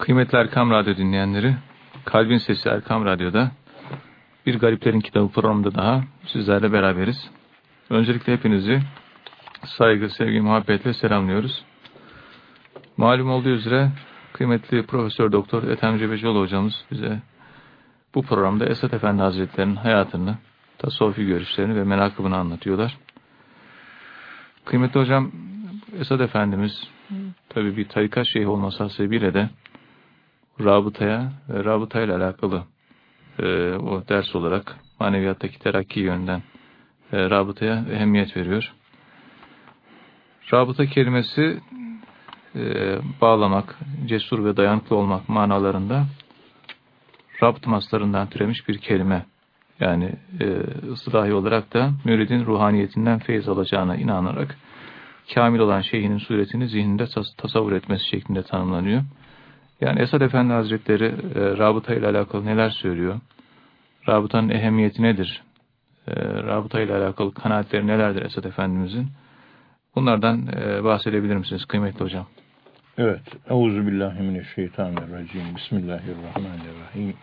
Kıymetli Erkam Radyo dinleyenleri, Kalbin Sesi Erkam Radyo'da bir Gariplerin Kitabı programında daha sizlerle beraberiz. Öncelikle hepinizi saygı, sevgi, muhabbetle selamlıyoruz. Malum olduğu üzere kıymetli Profesör Doktor Ethem Cebecioğlu hocamız bize bu programda Esat Efendi Hazretleri'nin hayatını, tasavvufi görüşlerini ve menakıbını anlatıyorlar. Kıymetli hocam, Esad Efendimiz tabi bir tarikat şeyhi olması hasebiyle de rabıtaya ve rabıtayla alakalı e, o ders olarak maneviyattaki terakki yönden e, rabıtaya ehemmiyet veriyor. Rabıta kelimesi e, bağlamak, cesur ve dayanıklı olmak manalarında Rabt maslarından türemiş bir kelime. Yani e, ıslahi olarak da müridin ruhaniyetinden feyiz alacağına inanarak kamil olan şeyhinin suretini zihninde tas tasavvur etmesi şeklinde tanımlanıyor. Yani Esad Efendi Hazretleri e, rabıta ile alakalı neler söylüyor? Rabıtanın ehemmiyeti nedir? E, rabıta ile alakalı kanaatleri nelerdir Esad Efendimizin? Bunlardan e, bahsedebilir misiniz kıymetli hocam? Evet. Euzubillahimineşşeytanirracim. Bismillahirrahmanirrahim.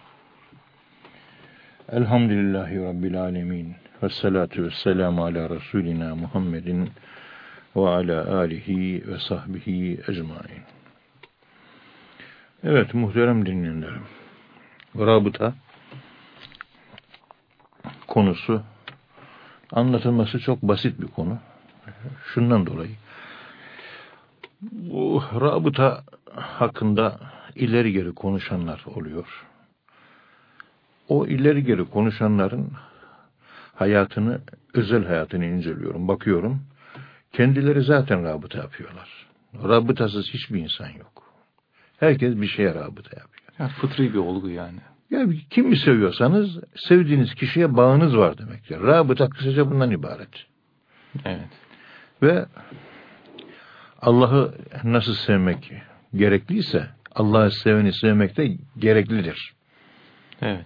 Elhamdülillahi Rabbil alemin. Ve salatu ve selamu ala Resulina Muhammedin ve ala alihi ve sahbihi ecmain. Evet muhterem dinleyenlerim. Rabıta konusu anlatılması çok basit bir konu. Şundan dolayı bu rabıta hakkında ileri geri konuşanlar oluyor. O ileri geri konuşanların hayatını, özel hayatını inceliyorum, bakıyorum. Kendileri zaten rabıta yapıyorlar. Rabıtasız hiçbir insan yok. Herkes bir şeye rabıta yapıyor. Yani fıtri bir olgu yani. Ya kimi seviyorsanız sevdiğiniz kişiye bağınız var demektir. Rabıta kısaca bundan ibaret. Evet. Ve Allah'ı nasıl sevmek gerekliyse Allah'ı seveni sevmek de gereklidir. Evet.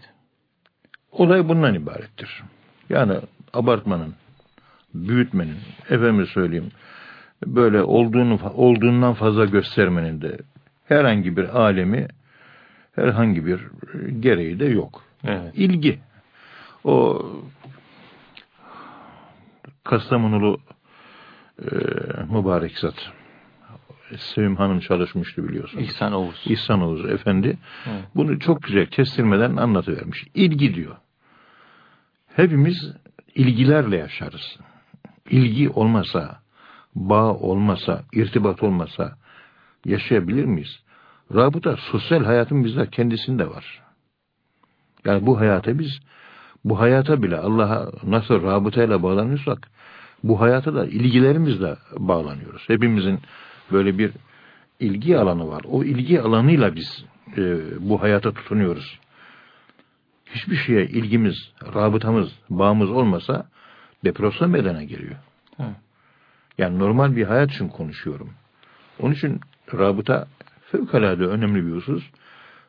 Olay bundan ibarettir. Yani abartmanın, büyütmenin, efendim söyleyeyim, böyle olduğunu olduğundan fazla göstermenin de herhangi bir alemi, herhangi bir gereği de yok. Evet. İlgi. O Kastamonulu e, mübarek zat. Sevim Hanım çalışmıştı biliyorsunuz. İhsan Oğuz. İhsan Oğuz Efendi. Evet. Bunu çok güzel kestirmeden anlatıvermiş. İlgi diyor. Hepimiz ilgilerle yaşarız. İlgi olmasa, bağ olmasa, irtibat olmasa yaşayabilir miyiz? Rabıta sosyal hayatın bizde kendisinde var. Yani bu hayata biz bu hayata bile Allah'a nasıl rabıtayla bağlanıyorsak bu hayata da ilgilerimizle bağlanıyoruz. Hepimizin böyle bir ilgi alanı var. O ilgi alanıyla biz e, bu hayata tutunuyoruz. Hiçbir şeye ilgimiz, rabıtamız, bağımız olmasa depresyon meydana geliyor. Evet. Yani normal bir hayat için konuşuyorum. Onun için rabıta fevkalade önemli bir husus.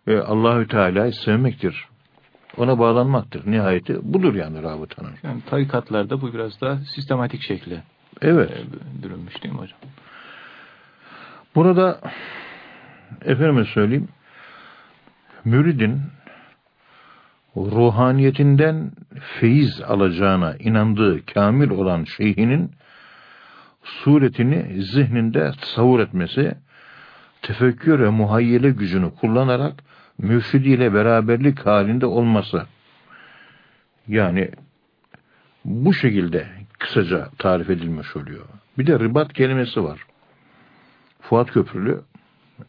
Ve Allahü Teala'yı sevmektir. Ona bağlanmaktır. Nihayeti budur yani rabıtanın. Yani tarikatlarda bu biraz daha sistematik şekli Evet. e, bürünmüş değil mi hocam? Burada efendime söyleyeyim müridin ruhaniyetinden feyiz alacağına inandığı kamil olan şeyhinin suretini zihninde tasavvur etmesi, tefekkür ve muhayyele gücünü kullanarak mürşidiyle beraberlik halinde olması. Yani bu şekilde kısaca tarif edilmiş oluyor. Bir de ribat kelimesi var. Fuat Köprülü,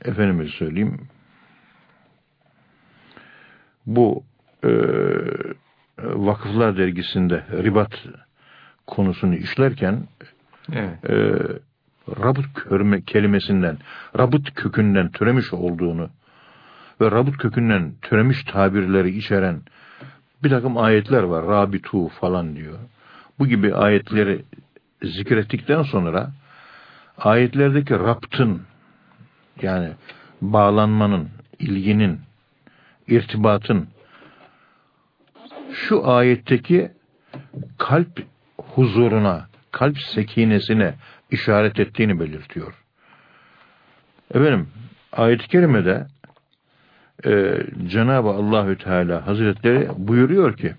efendime söyleyeyim, bu e, Vakıflar Dergisi'nde ribat konusunu işlerken Evet. e, rabıt kelimesinden, rabıt kökünden türemiş olduğunu ve rabıt kökünden türemiş tabirleri içeren bir takım ayetler var. Rabitu falan diyor. Bu gibi ayetleri zikrettikten sonra ayetlerdeki raptın yani bağlanmanın, ilginin, irtibatın şu ayetteki kalp huzuruna, kalp sekinesine işaret ettiğini belirtiyor. Efendim, ayet-i kerimede e, Cenab-ı Allahü Teala Hazretleri buyuruyor ki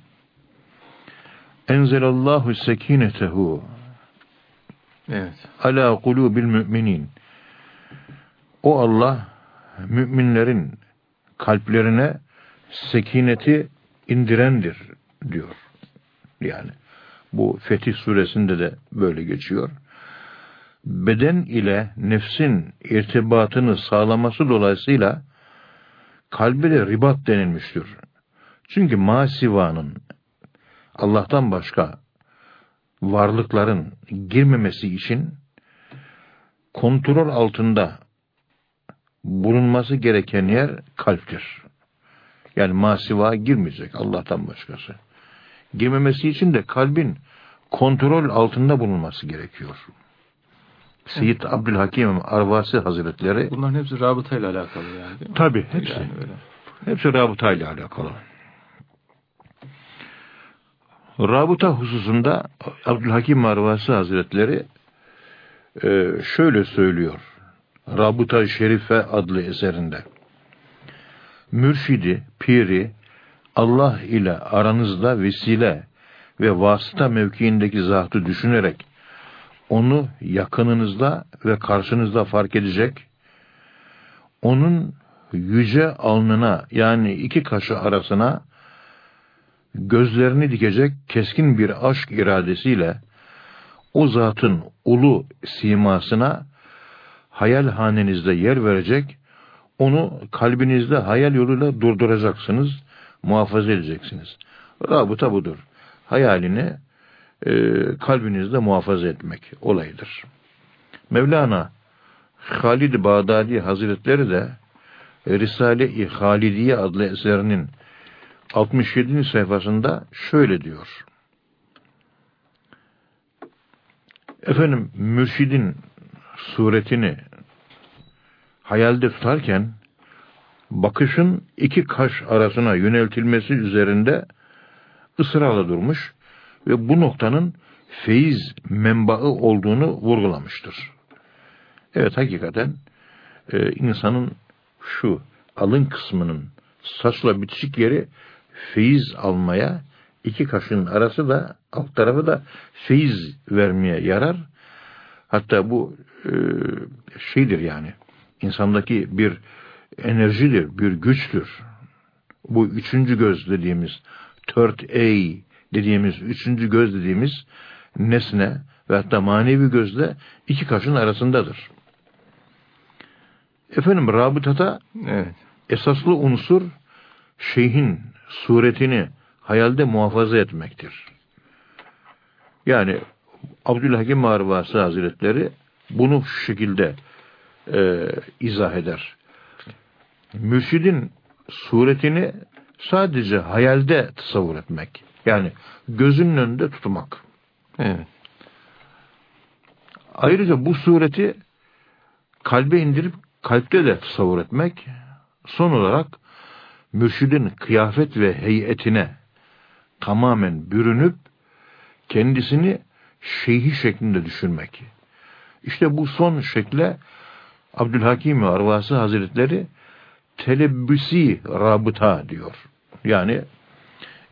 Enzelallahu sekinetehu Evet. ala kulubil müminin. O Allah müminlerin kalplerine sekineti indirendir diyor. Yani bu Fetih suresinde de böyle geçiyor. Beden ile nefsin irtibatını sağlaması dolayısıyla kalbe de ribat denilmiştir. Çünkü masivanın Allah'tan başka varlıkların girmemesi için kontrol altında bulunması gereken yer kalptir. Yani masiva girmeyecek Allah'tan başkası. Girmemesi için de kalbin kontrol altında bulunması gerekiyor. Seyyid Abdülhakim Arvasi Hazretleri Bunların hepsi rabıtayla alakalı yani değil mi? tabi hepsi Yani öyle. hepsi rabıtayla alakalı. Rabıta hususunda Abdülhakim Arvasi Hazretleri e, şöyle söylüyor. Rabıta Şerife adlı eserinde. Mürşidi, piri, Allah ile aranızda vesile ve vasıta mevkiindeki zatı düşünerek onu yakınınızda ve karşınızda fark edecek, onun yüce alnına yani iki kaşı arasına gözlerini dikecek keskin bir aşk iradesiyle o zatın ulu simasına hayal hanenizde yer verecek, onu kalbinizde hayal yoluyla durduracaksınız, muhafaza edeceksiniz. Rabıta budur. Hayalini kalbinizde muhafaza etmek olayıdır. Mevlana Halid Bağdadi Hazretleri de Risale-i Halidiye adlı eserinin 67. sayfasında şöyle diyor. Efendim mürşidin suretini hayalde tutarken bakışın iki kaş arasına yöneltilmesi üzerinde ısrarla durmuş ve bu noktanın feyiz menbaı olduğunu vurgulamıştır. Evet hakikaten e, insanın şu alın kısmının saçla bitişik yeri feyiz almaya, iki kaşın arası da alt tarafı da feyiz vermeye yarar. Hatta bu e, şeydir yani insandaki bir enerjidir, bir güçtür. Bu üçüncü göz dediğimiz, third eye dediğimiz, üçüncü göz dediğimiz nesne ve hatta manevi gözle iki kaşın arasındadır. Efendim rabıtata Evet. esaslı unsur şeyhin suretini hayalde muhafaza etmektir. Yani Abdülhakim Marvası Hazretleri bunu şu şekilde e, izah eder. Mürşidin suretini sadece hayalde tasavvur etmek. Yani gözünün önünde tutmak. Evet. Ayrıca bu sureti kalbe indirip kalpte de tasavvur etmek. Son olarak mürşidin kıyafet ve heyetine tamamen bürünüp kendisini şeyhi şeklinde düşünmek. İşte bu son şekle Abdülhakim Arvası Hazretleri telebbüsi rabıta diyor. Yani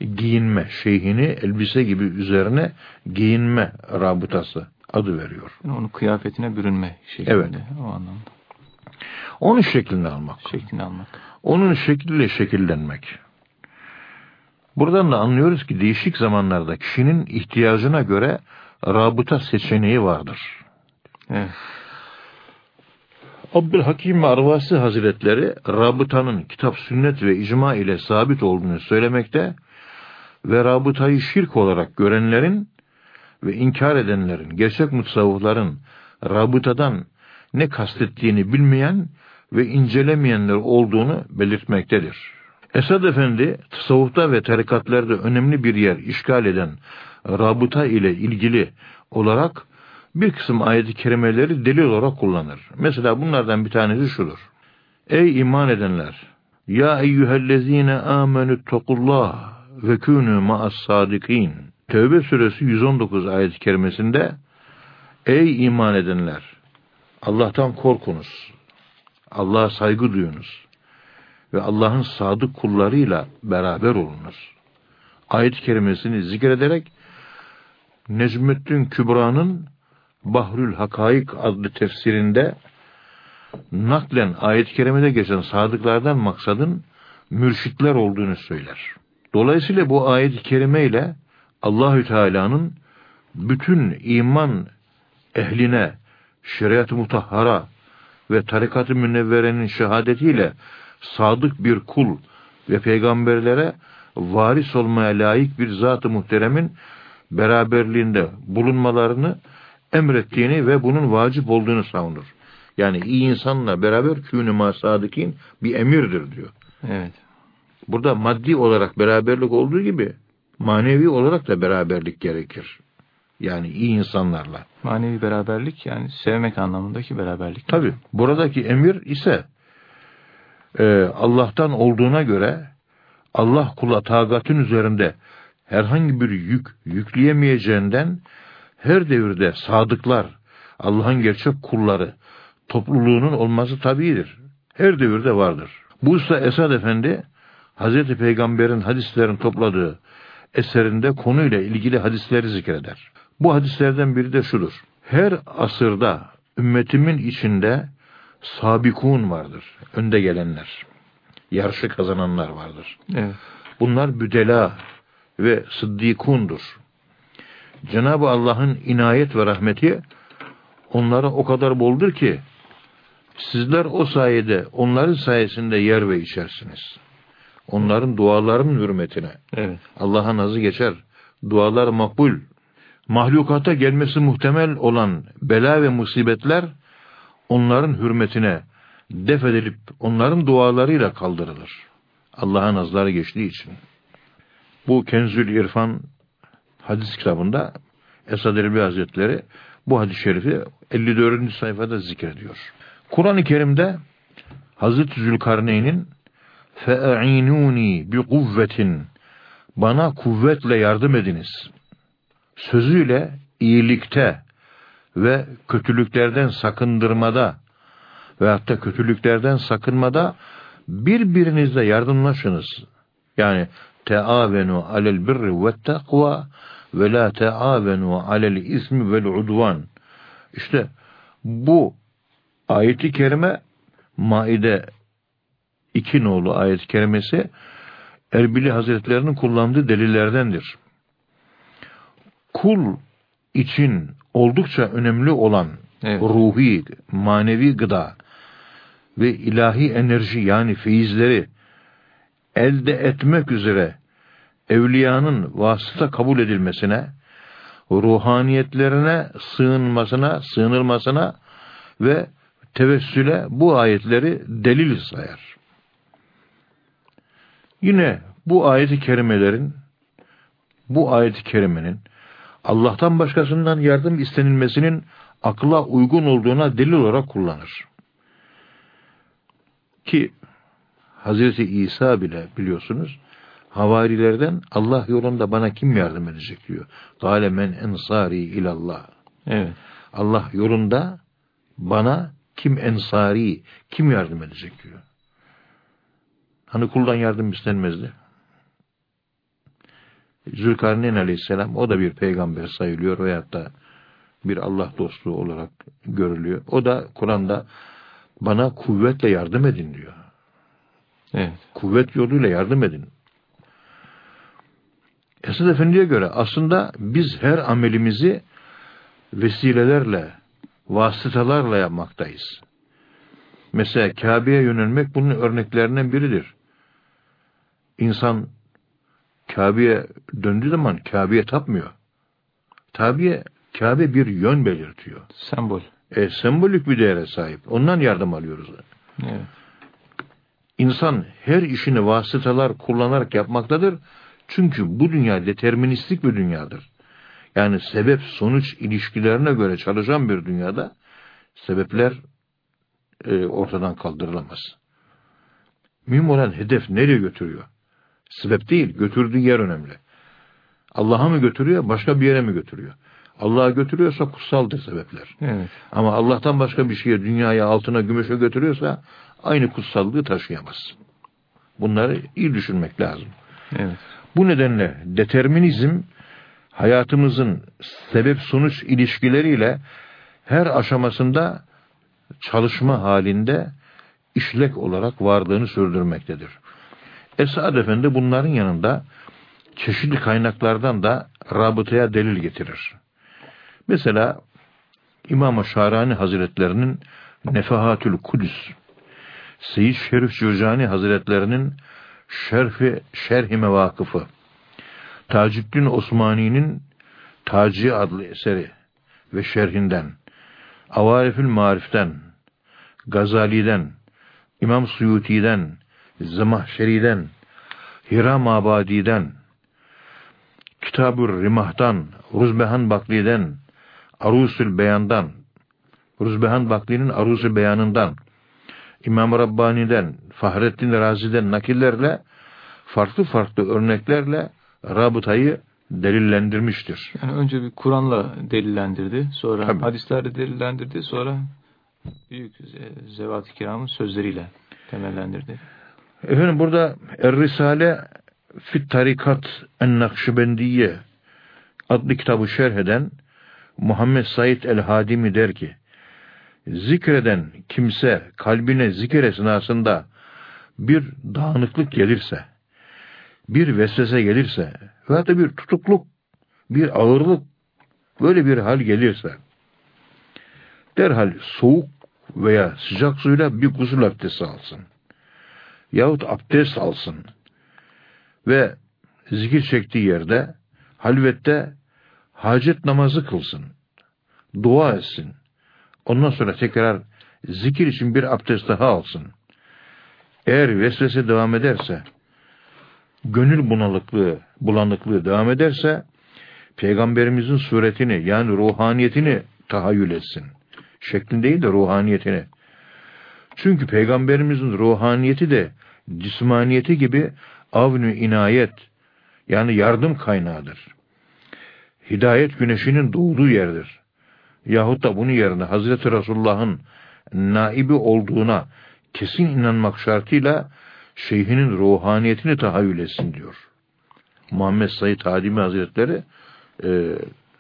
giyinme, şeyhini elbise gibi üzerine giyinme rabıtası adı veriyor. Yani onun kıyafetine bürünme şeklinde. Evet. O anlamda. Onun şeklini almak. Şeklini almak. Onun şekliyle şekillenmek. Buradan da anlıyoruz ki değişik zamanlarda kişinin ihtiyacına göre rabıta seçeneği vardır. Evet. Abdülhakim Arvasi Hazretleri rabıtanın kitap, sünnet ve icma ile sabit olduğunu söylemekte ve rabıtayı şirk olarak görenlerin ve inkar edenlerin, gerçek mutsavvıfların rabıtadan ne kastettiğini bilmeyen ve incelemeyenler olduğunu belirtmektedir. Esad Efendi, tasavvufta ve tarikatlarda önemli bir yer işgal eden rabıta ile ilgili olarak bir kısım ayet-i kerimeleri delil olarak kullanır. Mesela bunlardan bir tanesi şudur. Ey iman edenler! Ya eyyühellezine amenü tokullah ve kûnü ma'as sadikin. Tevbe suresi 119 ayet-i kerimesinde Ey iman edenler! Allah'tan korkunuz. Allah'a saygı duyunuz. ve Allah'ın sadık kullarıyla beraber olunur. Ayet-i kerimesini zikrederek Necmettin Kübra'nın Bahrül Hakaik adlı tefsirinde naklen ayet-i kerimede geçen sadıklardan maksadın mürşitler olduğunu söyler. Dolayısıyla bu ayet-i kerime ile Allahü Teala'nın bütün iman ehline şeriat-ı mutahhara ve tarikat-ı münevverenin şehadetiyle sadık bir kul ve peygamberlere varis olmaya layık bir zat-ı muhteremin beraberliğinde bulunmalarını emrettiğini ve bunun vacip olduğunu savunur. Yani iyi insanla beraber künü masadıkin bir emirdir diyor. Evet. Burada maddi olarak beraberlik olduğu gibi manevi olarak da beraberlik gerekir. Yani iyi insanlarla. Manevi beraberlik yani sevmek anlamındaki beraberlik. Tabi buradaki emir ise e, Allah'tan olduğuna göre Allah kula tagatın üzerinde herhangi bir yük yükleyemeyeceğinden her devirde sadıklar, Allah'ın gerçek kulları, topluluğunun olması tabidir. Her devirde vardır. Bu ise Esad Efendi, Hazreti Peygamber'in hadislerini topladığı eserinde konuyla ilgili hadisleri zikreder. Bu hadislerden biri de şudur. Her asırda ümmetimin içinde sabikun vardır. Önde gelenler. Yarışı kazananlar vardır. Evet. Bunlar büdela ve sıddikundur. Cenab-ı Allah'ın inayet ve rahmeti onlara o kadar boldur ki sizler o sayede onların sayesinde yer ve içersiniz. Onların dualarının hürmetine. Evet. Allah'a nazı geçer. Dualar makbul. Mahlukata gelmesi muhtemel olan bela ve musibetler onların hürmetine def edilip onların dualarıyla kaldırılır. Allah'a nazları geçtiği için. Bu Kenzül İrfan hadis kitabında Esad Erbil Hazretleri bu hadis-i şerifi 54. sayfada zikrediyor. Kur'an-ı Kerim'de Hazreti Zülkarneyn'in fe'inuni bi kuvvetin bana kuvvetle yardım ediniz. Sözüyle iyilikte ve kötülüklerden sakındırmada ve hatta kötülüklerden sakınmada birbirinizle yardımlaşınız. Yani teavenu alel birri ve takva ve la teavenu alel ismi vel udvan. İşte bu ayeti kerime Maide 2 nolu ayet-i kerimesi Erbili Hazretlerinin kullandığı delillerdendir. Kul için oldukça önemli olan evet. ruhi, manevi gıda ve ilahi enerji yani feyizleri elde etmek üzere evliyanın vasıta kabul edilmesine, ruhaniyetlerine sığınmasına, sığınılmasına ve tevessüle bu ayetleri delil sayar. Yine bu ayeti kerimelerin bu ayeti kerimenin Allah'tan başkasından yardım istenilmesinin akla uygun olduğuna delil olarak kullanır. Ki Hazreti İsa bile biliyorsunuz havarilerden Allah yolunda bana kim yardım edecek diyor. Gale men ensari ilallah. Evet. Allah yolunda bana kim ensari, kim yardım edecek diyor. Hani kuldan yardım istenmezdi. Zülkarneyn aleyhisselam o da bir peygamber sayılıyor veyahut da bir Allah dostu olarak görülüyor. O da Kur'an'da bana kuvvetle yardım edin diyor. Evet. Kuvvet yoluyla yardım edin. Esad Efendi'ye göre aslında biz her amelimizi vesilelerle, vasıtalarla yapmaktayız. Mesela Kabe'ye yönelmek bunun örneklerinden biridir. İnsan Kabe'ye döndüğü zaman Kabe'ye tapmıyor. Tabiye Kabe bir yön belirtiyor. Sembol. E, sembolik bir değere sahip. Ondan yardım alıyoruz. Evet. İnsan her işini vasıtalar kullanarak yapmaktadır. Çünkü bu dünya deterministik bir dünyadır. Yani sebep sonuç ilişkilerine göre çalışan bir dünyada sebepler e, ortadan kaldırılamaz. Mühim olan hedef nereye götürüyor? Sebep değil, götürdüğü yer önemli. Allah'a mı götürüyor, başka bir yere mi götürüyor? Allah'a götürüyorsa kutsaldır sebepler. Evet. Ama Allah'tan başka bir şeye, dünyaya, altına, gümüşe götürüyorsa aynı kutsallığı taşıyamaz. Bunları iyi düşünmek lazım. Evet. Bu nedenle determinizm hayatımızın sebep sonuç ilişkileriyle her aşamasında çalışma halinde işlek olarak varlığını sürdürmektedir. Esad Efendi bunların yanında çeşitli kaynaklardan da rabıtaya delil getirir. Mesela İmam-ı Şarani Hazretlerinin Nefahatül Kudüs, Seyyid Şerif Cürcani Hazretlerinin Şerfi Şerhi Mevakıfı, Taciddin Osmani'nin Taci adlı eseri ve şerhinden, Avarifül Marif'ten, Gazali'den, İmam Suyuti'den, Zemahşeri'den, Hiram Abadi'den, Kitab-ı Rimah'tan, Ruzbehan Bakli'den, Arusül Beyan'dan, Ruzbehan Bakli'nin Arusül Beyan'ından, İmam Rabbani'den, Fahrettin Razi'den nakillerle, farklı farklı örneklerle rabıtayı delillendirmiştir. Yani önce bir Kur'an'la delillendirdi, sonra Tabii. hadislerle delillendirdi, sonra büyük zevat-ı kiramın sözleriyle temellendirdi. Efendim burada Er-Risale Fit Tarikat En-Nakşibendiye adlı kitabı şerh eden Muhammed Said El-Hadimi der ki, zikreden kimse kalbine zikir esnasında bir dağınıklık gelirse, bir vesvese gelirse veya da bir tutukluk, bir ağırlık, böyle bir hal gelirse, derhal soğuk veya sıcak suyla bir gusül abdesti alsın. Yahut abdest alsın. Ve zikir çektiği yerde, halvette hacet namazı kılsın. Dua etsin. Ondan sonra tekrar zikir için bir abdest daha alsın. Eğer vesvese devam ederse, gönül bunalıklığı, bulanıklığı devam ederse, Peygamberimizin suretini yani ruhaniyetini tahayyül etsin. Şeklin değil de ruhaniyetini. Çünkü Peygamberimizin ruhaniyeti de cismaniyeti gibi avnü inayet yani yardım kaynağıdır. Hidayet güneşinin doğduğu yerdir. Yahut da bunun yerine Hazreti Resulullah'ın naibi olduğuna kesin inanmak şartıyla şeyhinin ruhaniyetini tahayyül etsin diyor. Muhammed Said Hadimi Hazretleri e,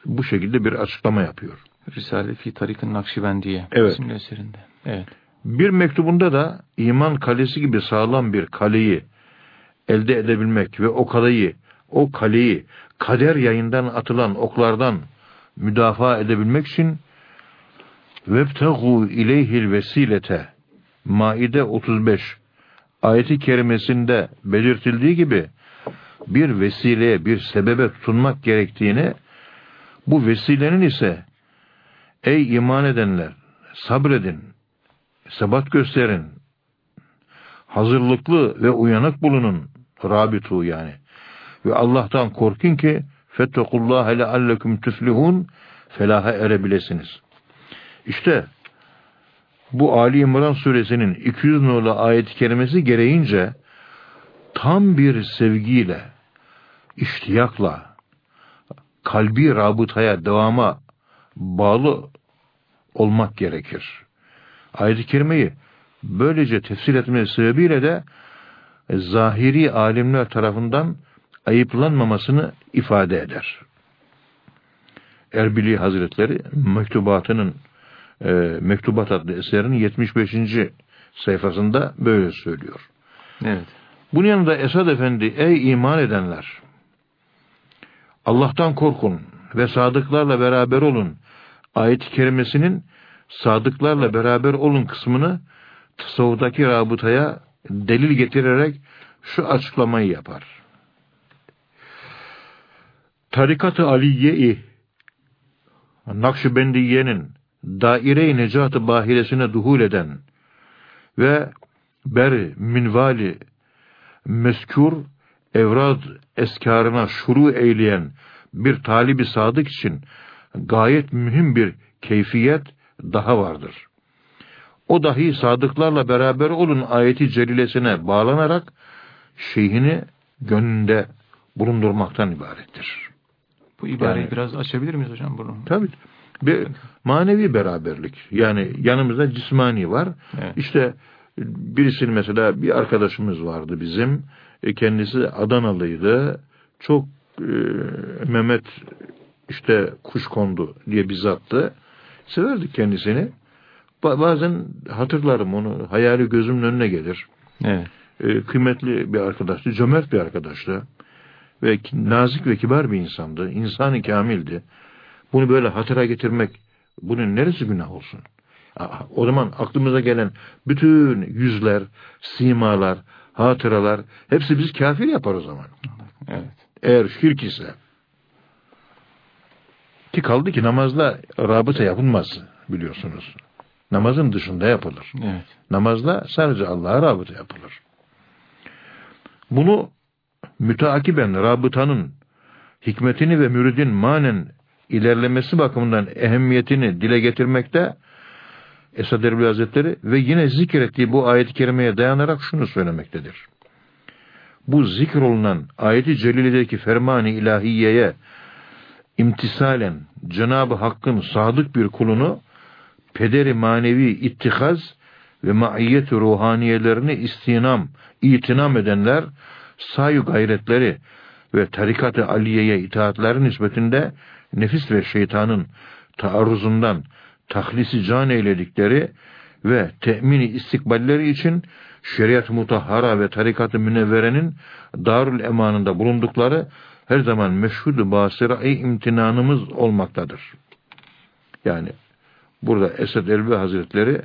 bu şekilde bir açıklama yapıyor. Risale fi Tarik'ın Nakşibendiye Evet. isimli eserinde. Evet. Bir mektubunda da iman kalesi gibi sağlam bir kaleyi elde edebilmek ve o kaleyi, o kaleyi kader yayından atılan oklardan müdafaa edebilmek için vebtegu ileyhil vesilete Maide 35 ayeti kerimesinde belirtildiği gibi bir vesileye, bir sebebe tutunmak gerektiğini bu vesilenin ise ey iman edenler sabredin, sebat gösterin, hazırlıklı ve uyanık bulunun, rabitu yani. Ve Allah'tan korkun ki fettekullâhe leallekum tüflihun felaha erebilesiniz. İşte bu Ali İmran suresinin 200 nolu ayet-i kerimesi gereğince tam bir sevgiyle, iştiyakla, kalbi rabıtaya, devama bağlı olmak gerekir. Ayet-i kerimeyi böylece tefsir etmesi sebebiyle de zahiri alimler tarafından ayıplanmamasını ifade eder. Erbili Hazretleri mektubatının e, Mektubat adlı eserinin 75. sayfasında böyle söylüyor. Evet. Bunun yanında Esad Efendi ey iman edenler Allah'tan korkun ve sadıklarla beraber olun ayet-i kerimesinin sadıklarla beraber olun kısmını tasavvuftaki rabıtaya delil getirerek şu açıklamayı yapar. Tarikat-ı Aliye-i Nakşibendiye'nin daire-i necat-ı bahiresine duhul eden ve ber minvali meskür evrad eskarına şuru eyleyen bir talibi sadık için gayet mühim bir keyfiyet daha vardır. O dahi sadıklarla beraber olun ayeti celilesine bağlanarak şeyhini gönlünde bulundurmaktan ibarettir. Bu ibareyi Yani- biraz açabilir miyiz hocam bunu? Tabii. Bir manevi beraberlik. Yani yanımızda cismani var. Evet. İşte Birisini mesela bir arkadaşımız vardı bizim. E, kendisi Adanalıydı. Çok e, Mehmet işte kuş kondu diye bizattı. Severdik kendisini. Ba bazen hatırlarım onu. Hayali gözümün önüne gelir. Evet. E, kıymetli bir arkadaştı. Cömert bir arkadaştı. Ve nazik ve kibar bir insandı. İnsanı kamildi. Bunu böyle hatıra getirmek bunun neresi günah olsun? O zaman aklımıza gelen bütün yüzler, simalar, hatıralar hepsi biz kafir yapar o zaman. Evet. Eğer şirk ise ki kaldı ki namazda rabıta yapılmaz biliyorsunuz. Namazın dışında yapılır. Evet. Namazda sadece Allah'a rabıta yapılır. Bunu müteakiben rabıtanın hikmetini ve müridin manen ilerlemesi bakımından ehemmiyetini dile getirmekte Esad Erbil Hazretleri ve yine zikrettiği bu ayet-i kerimeye dayanarak şunu söylemektedir. Bu zikrolunan ayeti celilideki fermani ilahiyeye imtisalen Cenab-ı Hakk'ın sadık bir kulunu pederi manevi ittihaz ve maiyet ruhaniyelerini istinam, itinam edenler sayu gayretleri ve tarikat-ı aliyeye itaatleri nispetinde nefis ve şeytanın taarruzundan tahlisi can eyledikleri ve temini istikballeri için şeriat mutahhara ve tarikat-ı münevverenin darül emanında bulundukları her zaman meşhud-u basira-i imtinanımız olmaktadır. Yani burada Esed Elbi Hazretleri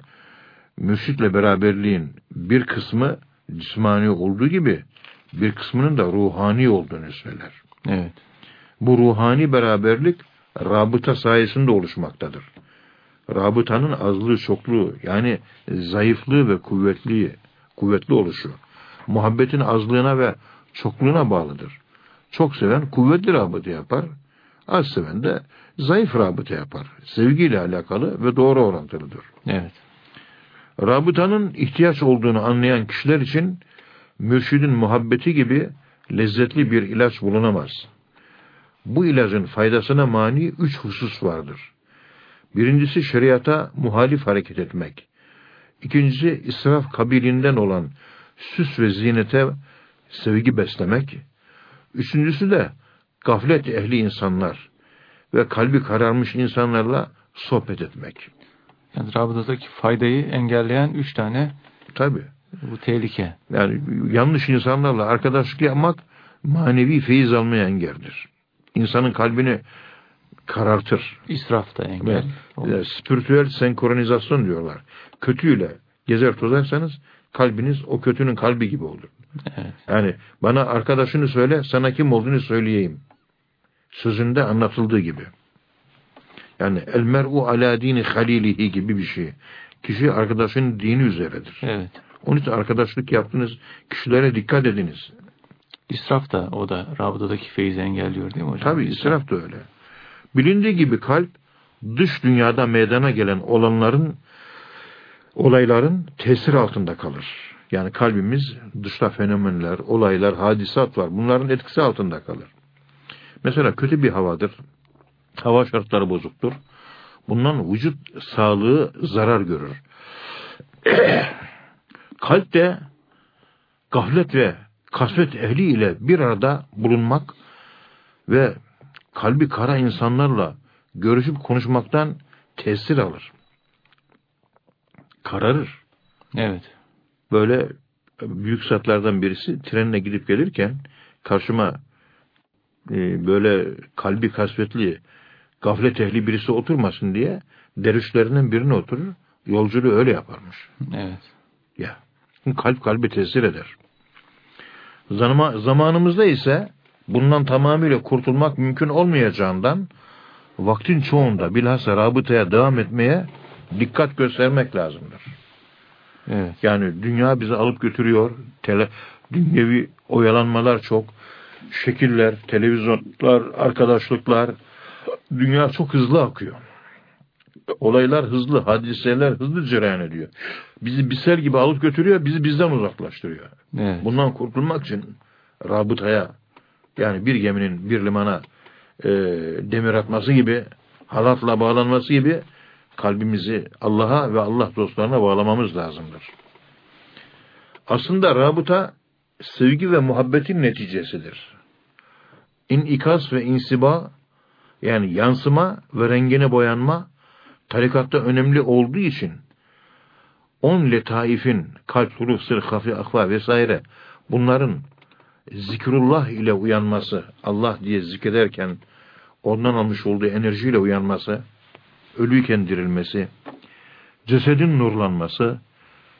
mürşitle beraberliğin bir kısmı cismani olduğu gibi bir kısmının da ruhani olduğunu söyler. Evet. Bu ruhani beraberlik rabıta sayesinde oluşmaktadır. Rabıtanın azlığı çokluğu yani zayıflığı ve kuvvetli kuvvetli oluşu muhabbetin azlığına ve çokluğuna bağlıdır. Çok seven kuvvetli rabıta yapar. Az seven de zayıf rabıta yapar. Sevgiyle alakalı ve doğru orantılıdır. Evet. Rabıtanın ihtiyaç olduğunu anlayan kişiler için mürşidin muhabbeti gibi lezzetli bir ilaç bulunamaz. Bu ilacın faydasına mani üç husus vardır. Birincisi şeriata muhalif hareket etmek. İkincisi israf kabilinden olan süs ve zinete sevgi beslemek. Üçüncüsü de gaflet ehli insanlar ve kalbi kararmış insanlarla sohbet etmek. Yani rabıtadaki faydayı engelleyen üç tane Tabi. bu tehlike. Yani yanlış insanlarla arkadaşlık yapmak manevi feyiz almaya engeldir. İnsanın kalbini karartır. İsraf da engel. Ve, spiritüel senkronizasyon diyorlar. Kötüyle gezer tozarsanız kalbiniz o kötünün kalbi gibi olur. Evet. Yani bana arkadaşını söyle, sana kim olduğunu söyleyeyim. Sözünde anlatıldığı gibi. Yani el mer'u ala dini halilihi gibi bir şey. Kişi arkadaşının dini üzeredir. Evet. Onun için arkadaşlık yaptığınız kişilere dikkat ediniz. İsraf da o da rabıtadaki feyzi engelliyor değil mi hocam? Tabi israf da öyle. Bilindiği gibi kalp dış dünyada meydana gelen olanların olayların tesir altında kalır. Yani kalbimiz dışta fenomenler, olaylar, hadisat var. Bunların etkisi altında kalır. Mesela kötü bir havadır. Hava şartları bozuktur. Bundan vücut sağlığı zarar görür. Kalp de gaflet ve kasvet ehli ile bir arada bulunmak ve kalbi kara insanlarla görüşüp konuşmaktan tesir alır. Kararır. Evet. Böyle büyük satlardan birisi trenle gidip gelirken karşıma e, böyle kalbi kasvetli gaflet ehli birisi oturmasın diye dervişlerinden birine oturur. Yolculuğu öyle yaparmış. Evet. Ya. Kalp kalbi tesir eder. Zanıma, zamanımızda ise bundan tamamıyla kurtulmak mümkün olmayacağından vaktin çoğunda bilhassa rabıtaya devam etmeye dikkat göstermek lazımdır. Evet. Yani dünya bizi alıp götürüyor. Tele, dünyevi oyalanmalar çok. Şekiller, televizyonlar, arkadaşlıklar. Dünya çok hızlı akıyor. Olaylar hızlı, hadiseler hızlı cereyan ediyor. Bizi bir sel gibi alıp götürüyor, bizi bizden uzaklaştırıyor. Evet. Bundan kurtulmak için rabıtaya, yani bir geminin bir limana e, demir atması gibi, halatla bağlanması gibi kalbimizi Allah'a ve Allah dostlarına bağlamamız lazımdır. Aslında rabıta sevgi ve muhabbetin neticesidir. İnikas ve insiba yani yansıma ve rengine boyanma tarikatta önemli olduğu için on letaifin kalp, ruh, sır, hafi, akva vesaire bunların zikrullah ile uyanması, Allah diye zikrederken ondan almış olduğu enerjiyle uyanması, ölüyken dirilmesi, cesedin nurlanması,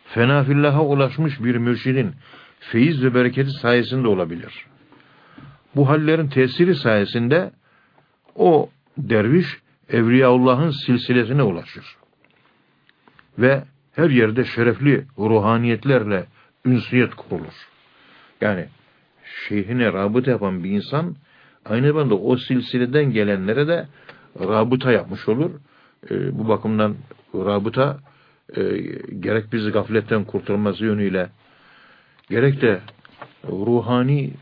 fenafillaha ulaşmış bir mürşidin feyiz ve bereketi sayesinde olabilir. Bu hallerin tesiri sayesinde o derviş Evliyaullah'ın silsilesine ulaşır. Ve her yerde şerefli ruhaniyetlerle ünsiyet kurulur. Yani şeyhine rabıta yapan bir insan aynı zamanda o silsileden gelenlere de rabıta yapmış olur. E, bu bakımdan rabıta e, gerek bizi gafletten kurtarması yönüyle gerek de ruhani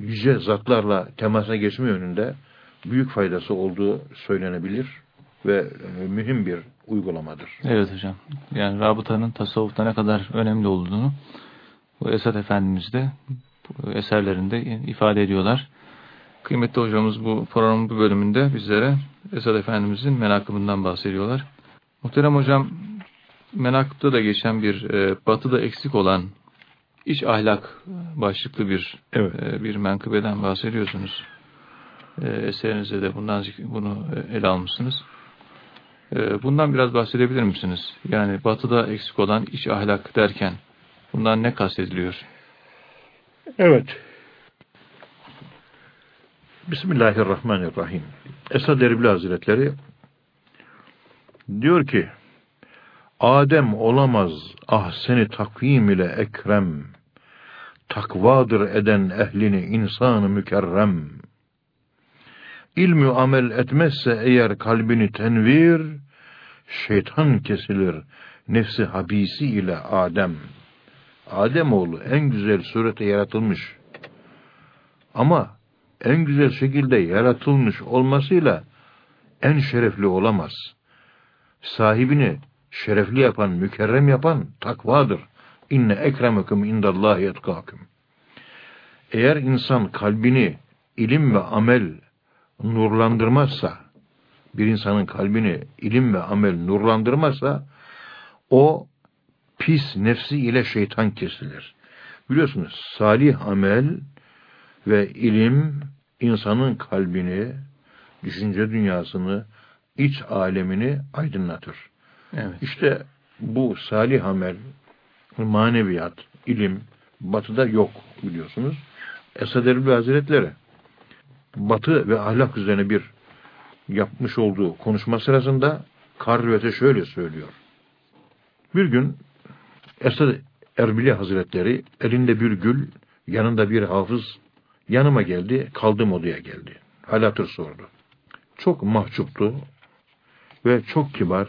yüce zatlarla temasa geçme yönünde büyük faydası olduğu söylenebilir ve e, mühim bir uygulamadır. Evet hocam. Yani rabıtanın tasavvufta ne kadar önemli olduğunu bu Esat Efendimiz de eserlerinde ifade ediyorlar. Kıymetli hocamız bu programın bu bölümünde bizlere Esad Efendimizin menakımından bahsediyorlar. Muhterem hocam, menakıpta da geçen bir e, batıda eksik olan iç ahlak başlıklı bir evet. e, bir menkıbeden bahsediyorsunuz. E, eserinizde de bundan bunu ele almışsınız. E, bundan biraz bahsedebilir misiniz? Yani batıda eksik olan iç ahlak derken bundan ne kastediliyor? Evet. Bismillahirrahmanirrahim. Esad Erbil Hazretleri diyor ki Adem olamaz ah seni takvim ile ekrem takvadır eden ehlini insanı mükerrem. İlmi amel etmezse eğer kalbini tenvir şeytan kesilir nefsi habisi ile Adem. Adem oğlu en güzel surete yaratılmış. Ama en güzel şekilde yaratılmış olmasıyla en şerefli olamaz. Sahibini şerefli yapan, mükerrem yapan takvadır. İnne ekremekum indallahi etkâküm. Eğer insan kalbini ilim ve amel nurlandırmazsa, bir insanın kalbini ilim ve amel nurlandırmazsa, o pis nefsi ile şeytan kesilir. Biliyorsunuz salih amel ve ilim insanın kalbini, düşünce dünyasını, iç alemini aydınlatır. Evet. İşte bu salih amel, maneviyat, ilim batıda yok biliyorsunuz. Esad Erbil Hazretleri batı ve ahlak üzerine bir yapmış olduğu konuşma sırasında Karrüvet'e şöyle söylüyor. Bir gün Esad Erbili Hazretleri elinde bir gül, yanında bir hafız Yanıma geldi, kaldığım odaya geldi. Halatır sordu. Çok mahcuptu ve çok kibar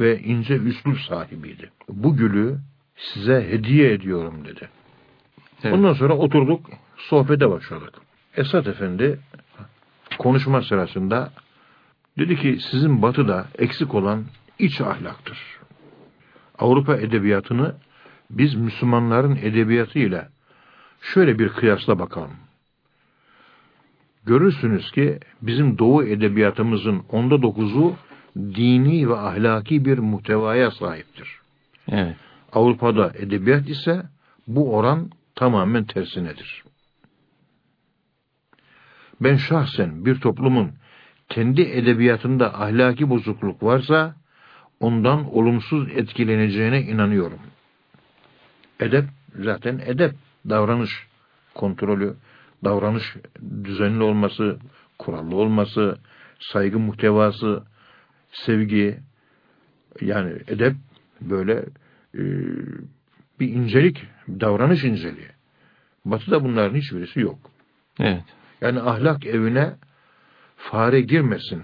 ve ince üslup sahibiydi. Bu gülü size hediye ediyorum dedi. Evet. Ondan sonra oturduk, sohbete başladık. Esat Efendi konuşma sırasında dedi ki sizin batıda eksik olan iç ahlaktır. Avrupa edebiyatını biz Müslümanların edebiyatıyla şöyle bir kıyasla bakalım görürsünüz ki bizim Doğu edebiyatımızın onda dokuzu dini ve ahlaki bir muhtevaya sahiptir. Evet. Avrupa'da edebiyat ise bu oran tamamen tersinedir. Ben şahsen bir toplumun kendi edebiyatında ahlaki bozukluk varsa ondan olumsuz etkileneceğine inanıyorum. Edep zaten edep, davranış kontrolü, davranış düzenli olması, kurallı olması, saygı muhtevası, sevgi, yani edep böyle e, bir incelik, davranış inceliği. Batı'da bunların hiçbirisi yok. Evet. Yani ahlak evine fare girmesin.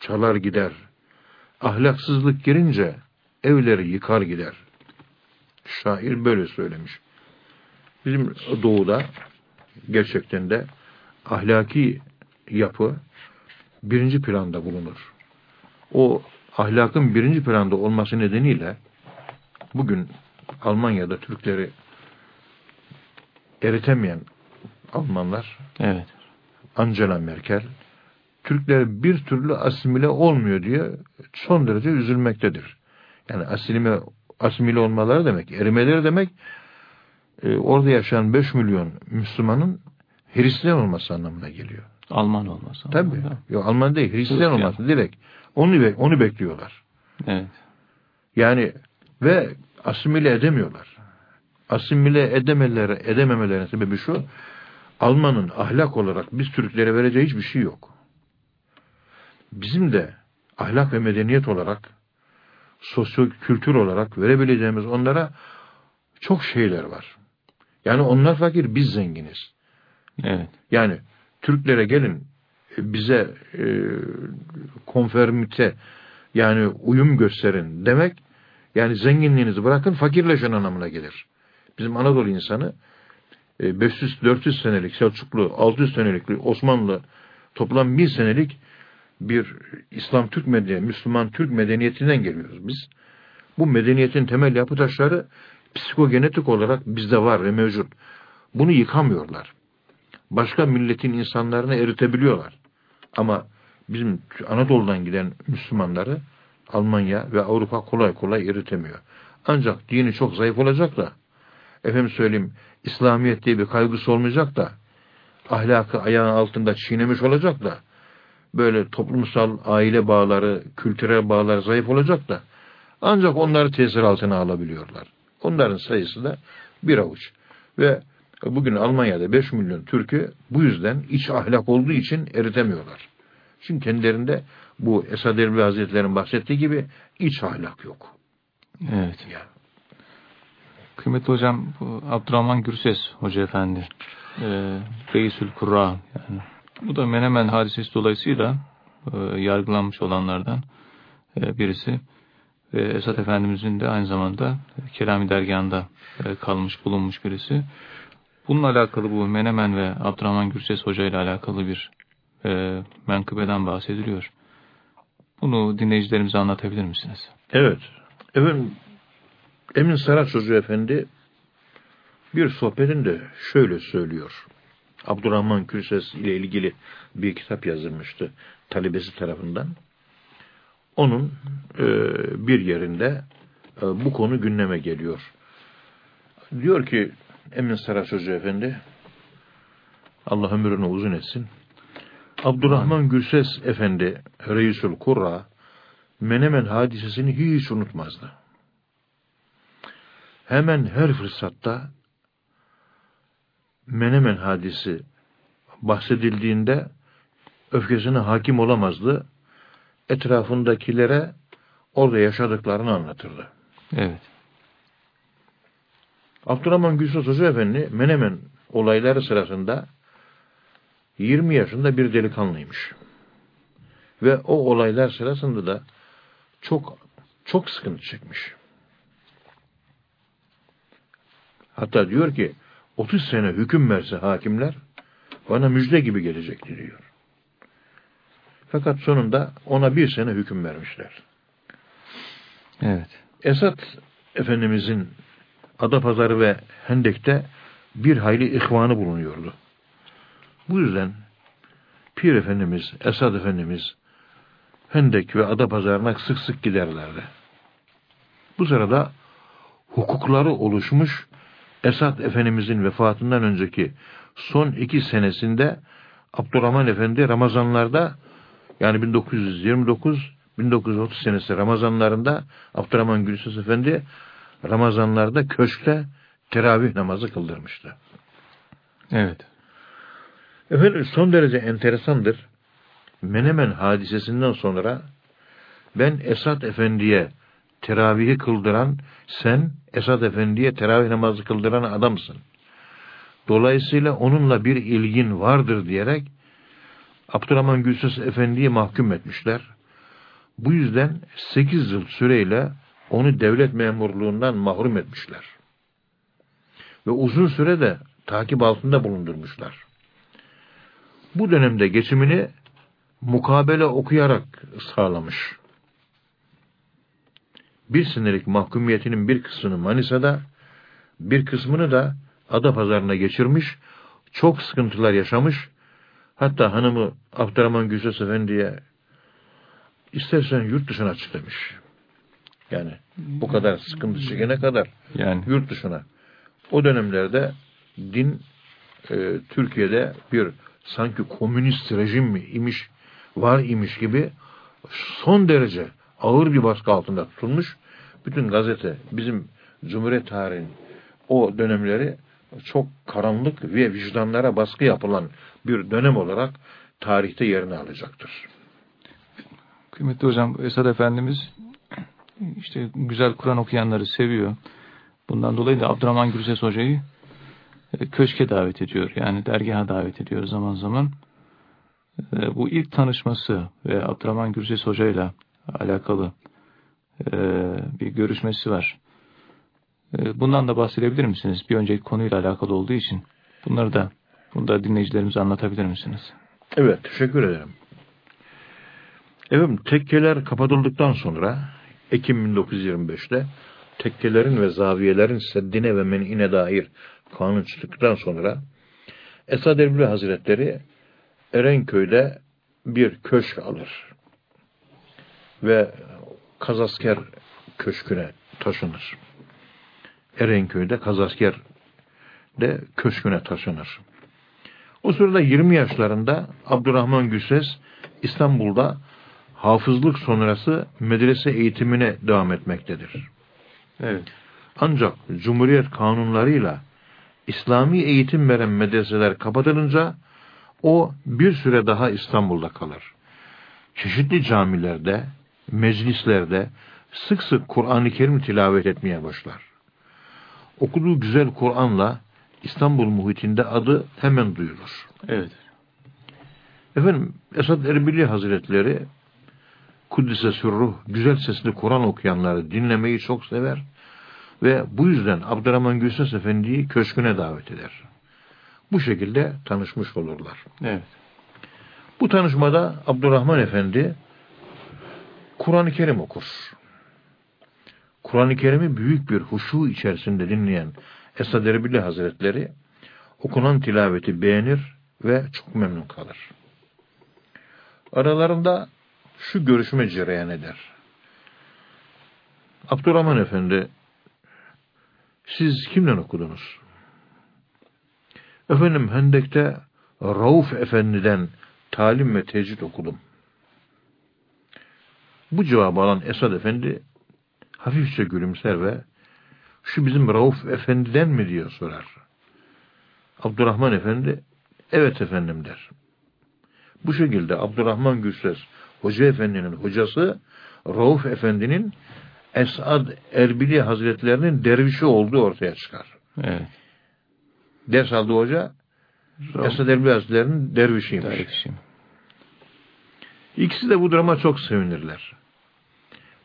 Çalar gider. Ahlaksızlık girince evleri yıkar gider. Şair böyle söylemiş. Bizim doğuda gerçekten de ahlaki yapı birinci planda bulunur. O ahlakın birinci planda olması nedeniyle bugün Almanya'da Türkleri eritemeyen Almanlar, evet. Angela Merkel, Türkler bir türlü asimile olmuyor diye son derece üzülmektedir. Yani asimile, asimile olmaları demek, erimeleri demek, e, orada yaşayan 5 milyon Müslümanın Hristiyan olması anlamına geliyor. Alman olması. Tabii. Yok Alman değil, Hristiyan Türk olması direkt. Onu onu bekliyorlar. Evet. Yani ve asimile edemiyorlar. Asimile edememeleri, edememelerinin sebebi şu. Alman'ın ahlak olarak biz Türklere vereceği hiçbir şey yok. Bizim de ahlak ve medeniyet olarak sosyo kültür olarak verebileceğimiz onlara çok şeyler var. Yani onlar fakir, biz zenginiz. Evet. Yani Türklere gelin bize e, konfermite yani uyum gösterin demek yani zenginliğinizi bırakın fakirleşen anlamına gelir. Bizim Anadolu insanı 500-400 e, senelik Selçuklu, 600 senelik Osmanlı toplam 1000 senelik bir İslam Türk medeniyeti, Müslüman Türk medeniyetinden geliyoruz biz. Bu medeniyetin temel yapı taşları psikogenetik olarak bizde var ve mevcut. Bunu yıkamıyorlar. Başka milletin insanlarını eritebiliyorlar. Ama bizim Anadolu'dan giden Müslümanları Almanya ve Avrupa kolay kolay eritemiyor. Ancak dini çok zayıf olacak da efendim söyleyeyim İslamiyet diye bir kaygısı olmayacak da ahlakı ayağın altında çiğnemiş olacak da böyle toplumsal aile bağları, kültürel bağlar zayıf olacak da ancak onları tesir altına alabiliyorlar. Onların sayısı da bir avuç. Ve bugün Almanya'da 5 milyon Türk'ü bu yüzden iç ahlak olduğu için eritemiyorlar. Çünkü kendilerinde bu Esad Erbil Hazretleri'nin bahsettiği gibi iç ahlak yok. Evet. Ya. Kıymetli hocam bu Abdurrahman Gürses Hoca Efendi e, Reisül Kurra yani bu da Menemen hadisesi dolayısıyla e, yargılanmış olanlardan e, birisi. Ve Esat Efendimizin de aynı zamanda Kelami Dergahı'nda e, kalmış bulunmuş birisi. Bununla alakalı bu Menemen ve Abdurrahman Gürses Hoca ile alakalı bir e, menkıbeden bahsediliyor. Bunu dinleyicilerimize anlatabilir misiniz? Evet. Efendim, Emin Saraç Hoca Efendi bir sohbetinde şöyle söylüyor. Abdurrahman Kürses ile ilgili bir kitap yazılmıştı talebesi tarafından. Onun e, bir yerinde e, bu konu gündeme geliyor. Diyor ki Emin Saraç Hoca Efendi Allah ömrünü uzun etsin. Abdurrahman Gürses Efendi Reisül Kurra Menemen hadisesini hiç unutmazdı. Hemen her fırsatta Menemen hadisi bahsedildiğinde öfkesine hakim olamazdı. Etrafındakilere orada yaşadıklarını anlatırdı. Evet. Abdurrahman Gülsüz Hoca Efendi Menemen olayları sırasında 20 yaşında bir delikanlıymış. Ve o olaylar sırasında da çok çok sıkıntı çekmiş. Hatta diyor ki 30 sene hüküm verse hakimler bana müjde gibi gelecekti diyor. Fakat sonunda ona bir sene hüküm vermişler. Evet. Esat Efendimizin Adapazarı ve Hendek'te bir hayli ihvanı bulunuyordu. Bu yüzden Pir Efendimiz, Esad Efendimiz Hendek ve Adapazarı'na sık sık giderlerdi. Bu sırada hukukları oluşmuş Esad Efendimizin vefatından önceki son iki senesinde Abdurrahman Efendi Ramazanlarda yani 1929-1930 senesi Ramazanlarında Abdurrahman Gülsüz Efendi Ramazanlarda köşkte teravih namazı kıldırmıştı. Evet. Efendim son derece enteresandır. Menemen hadisesinden sonra ben Esat Efendi'ye teravihi kıldıran sen Esad Efendi'ye teravih namazı kıldıran adamsın. Dolayısıyla onunla bir ilgin vardır diyerek Abdurrahman Gülsüz Efendi'yi mahkum etmişler. Bu yüzden 8 yıl süreyle onu devlet memurluğundan mahrum etmişler. Ve uzun süre de takip altında bulundurmuşlar. Bu dönemde geçimini mukabele okuyarak sağlamış. bir senelik mahkumiyetinin bir kısmını Manisa'da, bir kısmını da Adapazarı'na geçirmiş, çok sıkıntılar yaşamış. Hatta hanımı Abdurrahman Gülses Efendi'ye istersen yurt dışına çık demiş. Yani bu kadar sıkıntı çekene kadar yani. yurt dışına. O dönemlerde din e, Türkiye'de bir sanki komünist rejim mi imiş, var imiş gibi son derece ağır bir baskı altında tutulmuş. Bütün gazete bizim Cumhuriyet tarihinin o dönemleri çok karanlık ve vicdanlara baskı yapılan bir dönem olarak tarihte yerini alacaktır. Kıymetli hocam Esad Efendimiz işte güzel Kur'an okuyanları seviyor. Bundan dolayı da Abdurrahman Gürses Hoca'yı e, köşke davet ediyor. Yani dergaha davet ediyor zaman zaman. E, bu ilk tanışması ve Abdurrahman Gürses Hoca ile alakalı e, bir görüşmesi var. Bundan da bahsedebilir misiniz? Bir önceki konuyla alakalı olduğu için. Bunları da, bunu da dinleyicilerimize anlatabilir misiniz? Evet, teşekkür ederim. Evet, tekkeler kapatıldıktan sonra Ekim 1925'te tekkelerin ve zaviyelerin seddine ve men'ine dair kanun çıktıktan sonra Esad Erbil Hazretleri Erenköy'de bir köşk alır ve Kazasker köşküne taşınır. Erenköy'de Kazasker de köşküne taşınır. O sırada 20 yaşlarında Abdurrahman Gülses İstanbul'da hafızlık sonrası medrese eğitimine devam etmektedir. Evet. Ancak Cumhuriyet kanunlarıyla İslami eğitim veren medreseler kapatılınca o bir süre daha İstanbul'da kalır. Çeşitli camilerde, meclislerde sık sık Kur'an-ı Kerim tilavet etmeye başlar. Okuduğu güzel Kur'an'la İstanbul muhitinde adı hemen duyulur. Evet. Efendim Esad Erbili Hazretleri Kuddise Sürruh güzel sesli Kur'an okuyanları dinlemeyi çok sever ve bu yüzden Abdurrahman Gülses Efendi'yi köşküne davet eder. Bu şekilde tanışmış olurlar. Evet. Bu tanışmada Abdurrahman Efendi Kur'an-ı Kerim okur. Kur'an-ı Kerim'i büyük bir huşu içerisinde dinleyen Esad Erbil Hazretleri okunan tilaveti beğenir ve çok memnun kalır. Aralarında şu görüşme cereyan eder. Abdurrahman Efendi siz kimle okudunuz? Efendim Hendek'te Rauf Efendi'den talim ve tecrit okudum. Bu cevabı alan Esad Efendi hafifçe gülümser ve şu bizim Rauf Efendi'den mi diyor sorar. Abdurrahman Efendi evet efendim der. Bu şekilde Abdurrahman Gülses Hoca Efendi'nin hocası Rauf Efendi'nin Esad Erbili Hazretlerinin dervişi olduğu ortaya çıkar. Evet. Ders aldığı hoca Rauf. Esad Erbili Hazretleri'nin dervişiymiş. Dervişim. İkisi de bu duruma çok sevinirler.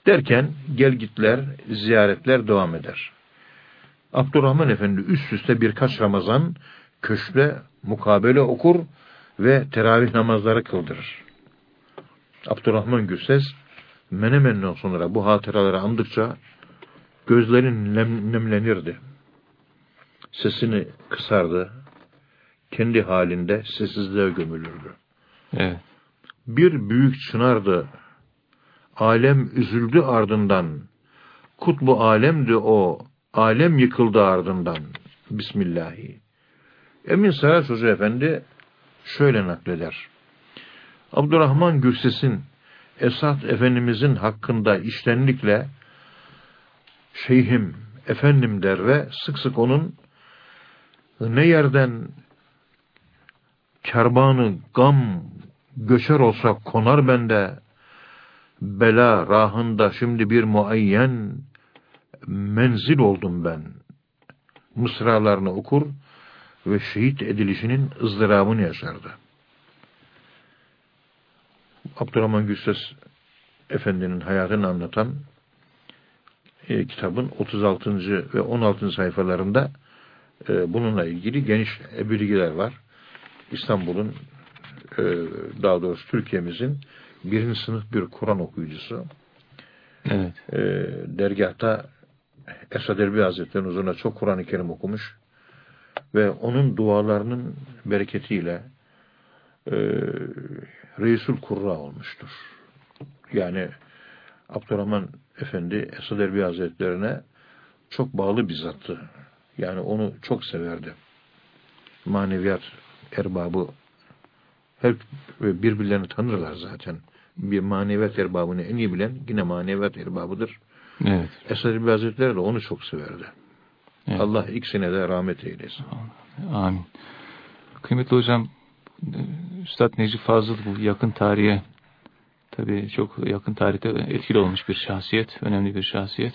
Derken gel gitler, ziyaretler devam eder. Abdurrahman Efendi üst üste birkaç Ramazan köşkte mukabele okur ve teravih namazları kıldırır. Abdurrahman Gürses Menemen'den sonra bu hatıraları andıkça gözlerin nem, nemlenirdi. Sesini kısardı. Kendi halinde sessizliğe gömülürdü. Evet. Bir büyük çınardı. Alem üzüldü ardından. Kutlu alemdi o. Alem yıkıldı ardından. Bismillahi. Emin Saraç Hoca Efendi şöyle nakleder. Abdurrahman Gürses'in Esat Efendimizin hakkında iştenlikle şeyhim, efendim der ve sık sık onun ne yerden kerbanı gam göçer olsa konar bende bela rahında şimdi bir muayyen menzil oldum ben. Mısralarını okur ve şehit edilişinin ızdırabını yaşardı. Abdurrahman Gülses Efendi'nin hayatını anlatan e, kitabın 36. ve 16. sayfalarında e, bununla ilgili geniş bilgiler var. İstanbul'un e, daha doğrusu Türkiye'mizin birinci sınıf bir Kur'an okuyucusu Evet. E, dergahta Esad Erbil Hazretleri'nin huzuruna çok Kur'an-ı Kerim okumuş ve onun dualarının bereketiyle e, Reisul Kurra olmuştur. Yani Abdurrahman Efendi Esad Erbil Hazretlerine çok bağlı bir zattı. Yani onu çok severdi. Maneviyat erbabı hep birbirlerini tanırlar zaten. Bir maneviyat erbabını en iyi bilen yine maneviyat erbabıdır. Evet. Esad Erbil Hazretleri de onu çok severdi. Evet. Allah ikisine de rahmet eylesin. Amin. Kıymetli hocam, Üstad Necip Fazıl bu yakın tarihe tabii çok yakın tarihte etkili olmuş bir şahsiyet, önemli bir şahsiyet.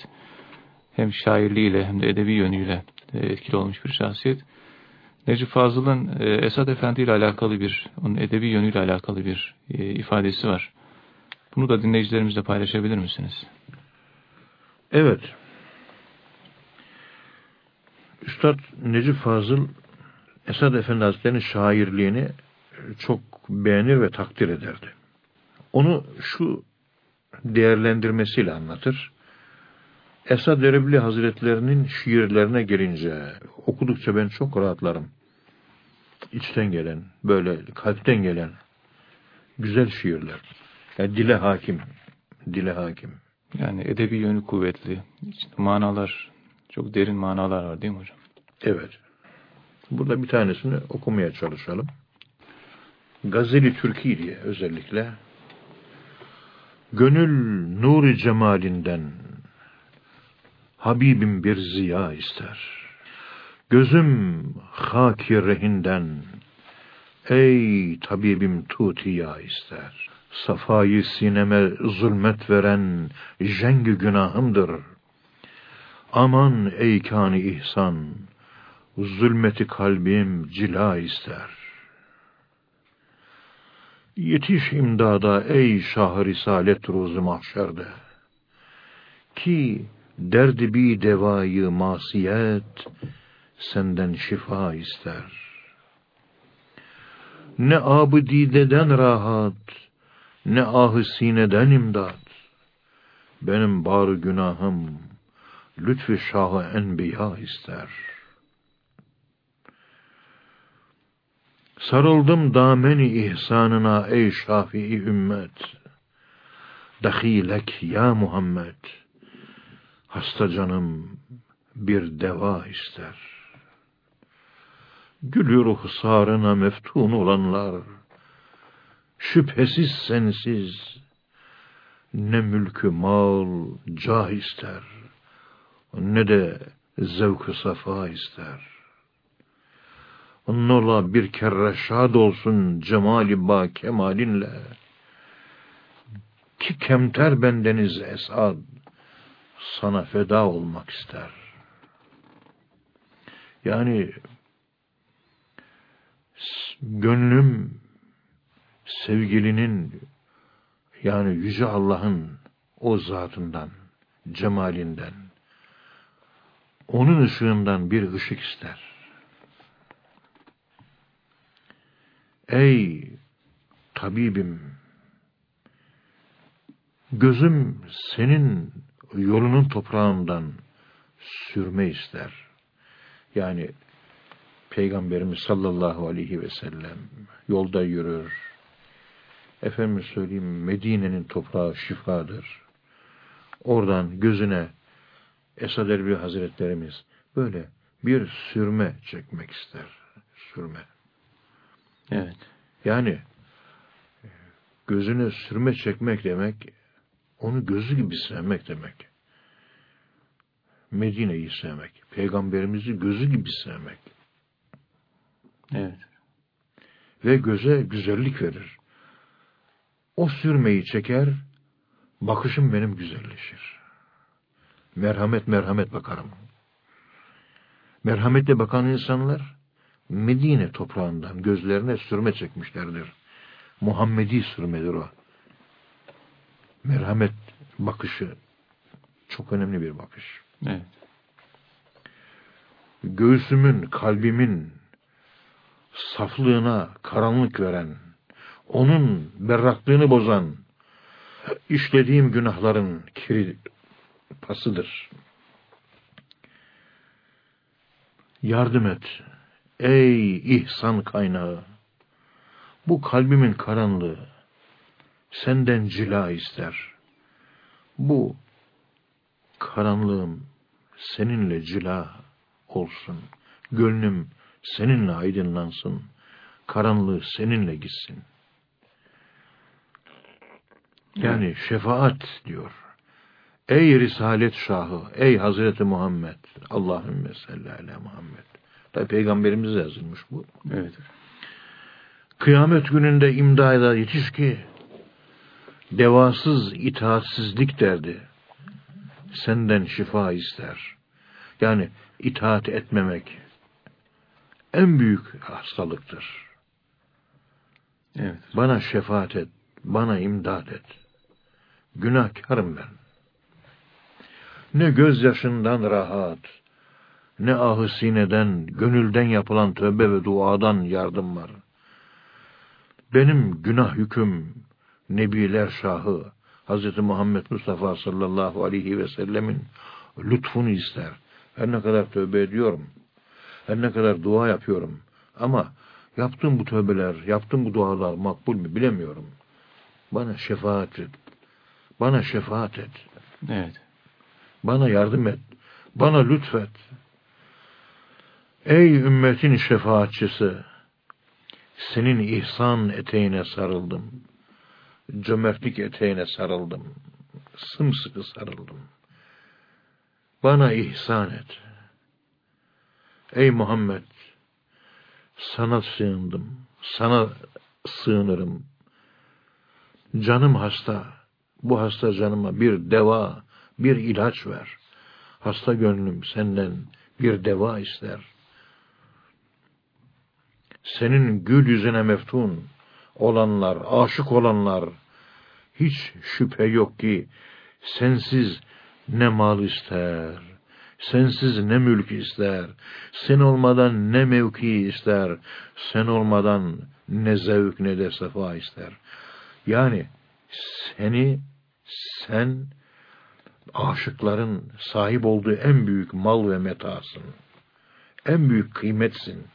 Hem şairliğiyle hem de edebi yönüyle etkili olmuş bir şahsiyet. Necip Fazıl'ın e, Esad Efendi ile alakalı bir, onun edebi yönüyle alakalı bir e, ifadesi var. Bunu da dinleyicilerimizle paylaşabilir misiniz? Evet. Üstad Necip Fazıl Esad Efendi Hazretleri'nin şairliğini çok beğenir ve takdir ederdi. Onu şu değerlendirmesiyle anlatır. Esad Erebli Hazretlerinin şiirlerine gelince okudukça ben çok rahatlarım. İçten gelen, böyle kalpten gelen güzel şiirler. Yani dile hakim, dile hakim. Yani edebi yönü kuvvetli. İşte manalar, çok derin manalar var değil mi hocam? Evet. Burada bir tanesini okumaya çalışalım. Gazeli Türkiye diye özellikle Gönül nuri cemalinden Habibim bir ziya ister. Gözüm haki rehinden Ey tabibim tutiya ister. Safayı sineme zulmet veren jengi günahımdır. Aman ey kani ihsan, zulmeti kalbim cila ister. Yetiş imdada ey şah risalet ruzu mahşerde. Ki derdi bi devayı masiyet senden şifa ister. Ne abı dideden rahat, ne ahı sineden imdat. Benim bar günahım, lütfü şahı enbiya ister. Sarıldım dameni ihsanına ey şafii ümmet. Dahilek ya Muhammed. Hasta canım bir deva ister. Gülü ruhsarına meftun olanlar, şüphesiz sensiz, ne mülkü mal, cah ister, ne de zevk safa ister. Onlarla bir kere şad olsun cemali ba kemalinle. Ki kemter bendeniz Esad, sana feda olmak ister. Yani gönlüm sevgilinin yani Yüce Allah'ın o zatından, cemalinden, onun ışığından bir ışık ister. Ey tabibim, gözüm senin yolunun toprağından sürme ister. Yani Peygamberimiz sallallahu aleyhi ve sellem yolda yürür. Efendim söyleyeyim Medine'nin toprağı şifadır. Oradan gözüne Esad Erbil Hazretlerimiz böyle bir sürme çekmek ister. Sürme. Evet. Yani gözüne sürme çekmek demek onu gözü gibi sevmek demek. Medine'yi sevmek. Peygamberimizi gözü gibi sevmek. Evet. Ve göze güzellik verir. O sürmeyi çeker, bakışım benim güzelleşir. Merhamet merhamet bakarım. Merhametle bakan insanlar Medine toprağından gözlerine sürme çekmişlerdir. Muhammedi sürmedir o. Merhamet bakışı çok önemli bir bakış. Evet. Göğsümün, kalbimin saflığına karanlık veren, onun berraklığını bozan, işlediğim günahların kiri pasıdır. Yardım et. Ey ihsan kaynağı. Bu kalbimin karanlığı senden cila ister. Bu karanlığım seninle cila olsun. Gönlüm seninle aydınlansın. Karanlığı seninle gitsin. Yani şefaat diyor. Ey Risalet Şahı, ey Hazreti Muhammed, Allahümme salli ala Muhammed. Tabi Peygamberimize yazılmış bu. Evet. Kıyamet gününde imdada yetiş ki, devasız itaatsizlik derdi. Senden şifa ister. Yani itaat etmemek en büyük hastalıktır. Evet. Bana şefaat et, bana imdad et. Günahkarım ben. Ne gözyaşından rahat, ne ahı sineden, gönülden yapılan tövbe ve duadan yardım var. Benim günah yüküm, Nebiler Şahı, Hz. Muhammed Mustafa sallallahu aleyhi ve sellemin lütfunu ister. Her ne kadar tövbe ediyorum, her ne kadar dua yapıyorum ama yaptığım bu tövbeler, yaptığım bu dualar makbul mü bilemiyorum. Bana şefaat et. Bana şefaat et. Evet. Bana yardım et. Bana lütfet. Ey ümmetin şefaatçisi! Senin ihsan eteğine sarıldım. Cömertlik eteğine sarıldım. Sımsıkı sarıldım. Bana ihsan et. Ey Muhammed! Sana sığındım. Sana sığınırım. Canım hasta. Bu hasta canıma bir deva, bir ilaç ver. Hasta gönlüm senden bir deva ister. Senin gül yüzüne meftun olanlar, aşık olanlar, hiç şüphe yok ki sensiz ne mal ister, sensiz ne mülk ister, sen olmadan ne mevki ister, sen olmadan ne zevk ne de sefa ister. Yani seni sen aşıkların sahip olduğu en büyük mal ve metasın. En büyük kıymetsin.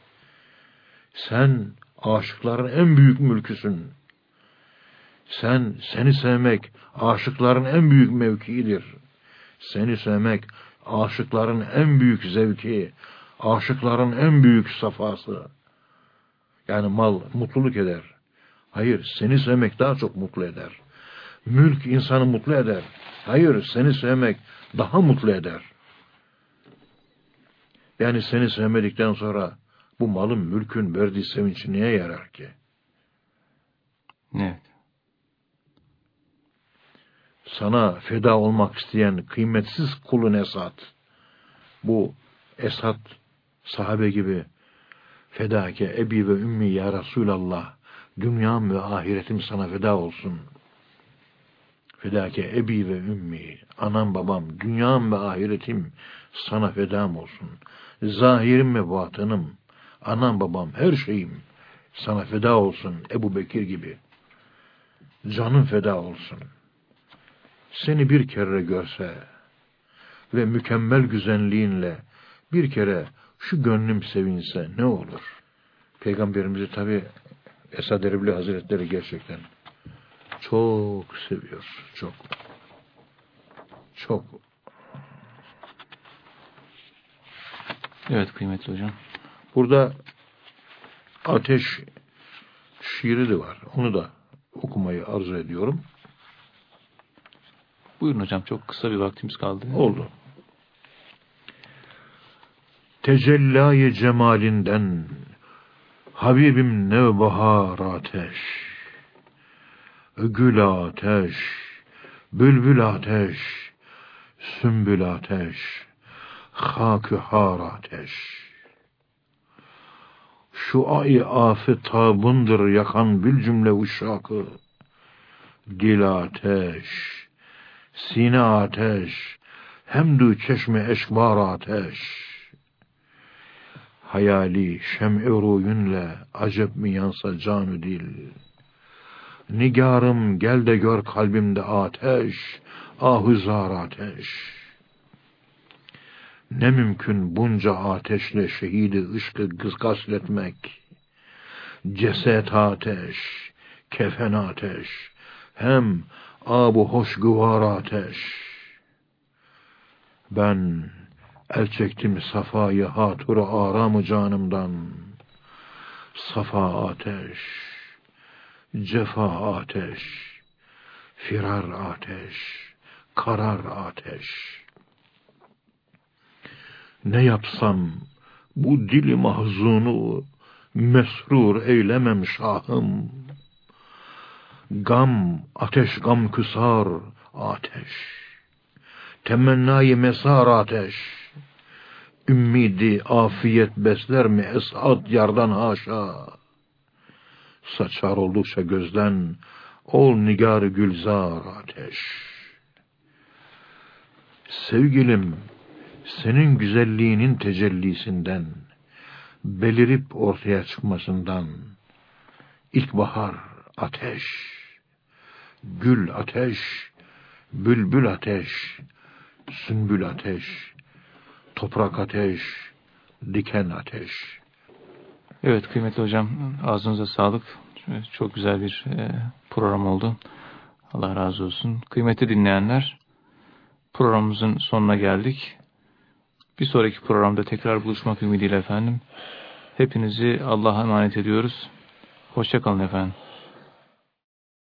Sen aşıkların en büyük mülküsün. Sen, seni sevmek aşıkların en büyük mevkiidir. Seni sevmek aşıkların en büyük zevki, aşıkların en büyük safası. Yani mal mutluluk eder. Hayır, seni sevmek daha çok mutlu eder. Mülk insanı mutlu eder. Hayır, seni sevmek daha mutlu eder. Yani seni sevmedikten sonra bu malın, mülkün verdiği sevinç niye yarar ki? Evet. Sana feda olmak isteyen kıymetsiz kulun Esat. Bu Esat sahabe gibi fedake ebi ve ümmi ya Resulallah dünyam ve ahiretim sana feda olsun. Fedake ebi ve ümmi, anam babam, dünyam ve ahiretim sana fedam olsun. Zahirim ve batınım, anam babam, her şeyim sana feda olsun Ebu Bekir gibi. Canım feda olsun. Seni bir kere görse ve mükemmel güzelliğinle bir kere şu gönlüm sevinse ne olur? Peygamberimizi tabi Esad Erbil Hazretleri gerçekten çok seviyor. Çok. Çok. Evet kıymetli hocam. Burada ateş şiiri de var. Onu da okumayı arzu ediyorum. Buyurun hocam çok kısa bir vaktimiz kaldı. Oldu. Tecellayı cemalinden Habibim nevbahar ateş, gül ateş, bülbül ateş, sümbül ateş, hakü har ateş. Şu ay afetabındır yakan bir cümle uşakı, dil ateş, sine ateş, hemdü çeşme eşkbar ateş.'' hayali şem-i ruyunle acep mi yansa canı dil. Nigarım gel de gör kalbimde ateş, ahuzar ateş. Ne mümkün bunca ateşle şehidi ışkı gasletmek. Ceset ateş, kefen ateş, hem abu hoş güvar ateş. Ben el çektim safayı hatura aramı canımdan. Safa ateş, cefa ateş, firar ateş, karar ateş. Ne yapsam bu dili mahzunu mesrur eylemem şahım. Gam, ateş gam küsar, ateş. Temennayı mesar ateş. Ümmidi afiyet besler mi esat yardan haşa. Saçar oldukça gözden, ol nigar gülzar ateş. Sevgilim, senin güzelliğinin tecellisinden, belirip ortaya çıkmasından, ilkbahar ateş, gül ateş, bülbül ateş, sümbül ateş, toprak ateş, diken ateş. Evet kıymetli hocam ağzınıza sağlık. Çok güzel bir e, program oldu. Allah razı olsun. Kıymetli dinleyenler programımızın sonuna geldik. Bir sonraki programda tekrar buluşmak ümidiyle efendim. Hepinizi Allah'a emanet ediyoruz. Hoşçakalın efendim.